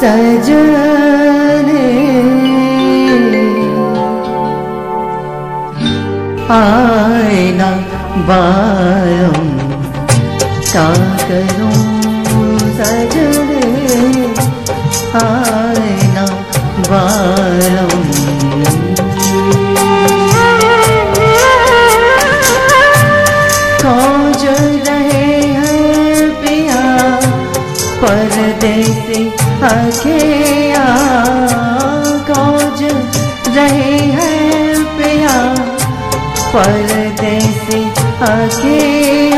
सजने आए ना बारों का करूं? सजने अखिया खोज रहे हैं पिया परदेसी अखिया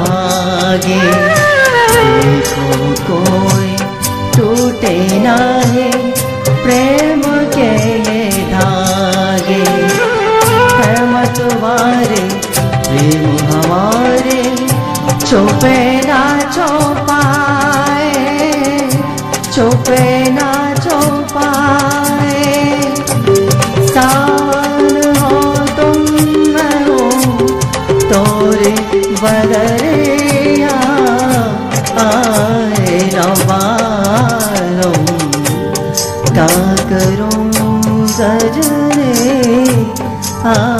भागे देखो कोई टूटे नाहे प्रेम के धागे प्रेम हमारे छुपे आए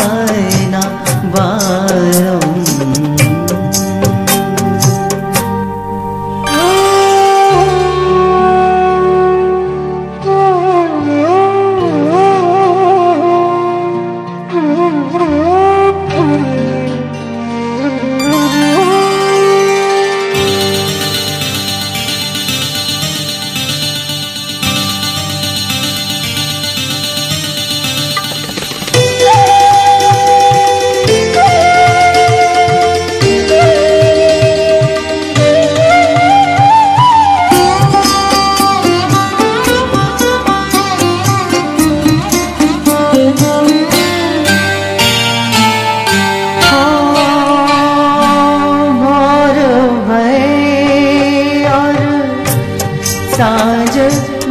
साँझ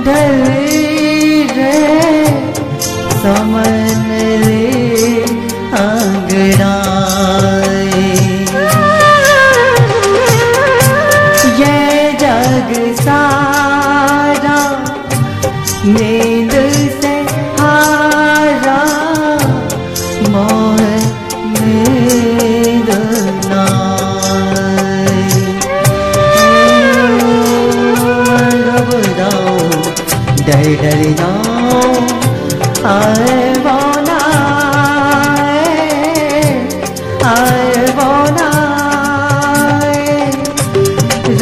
ढल रे समन रे अंगड़ाए ये जग सारा नींद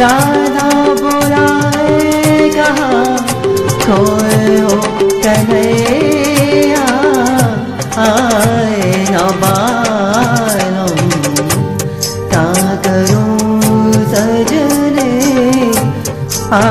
राधा बोलाए कहाँ खोए हो कन्हैया आए न बालों का करूं सजने आ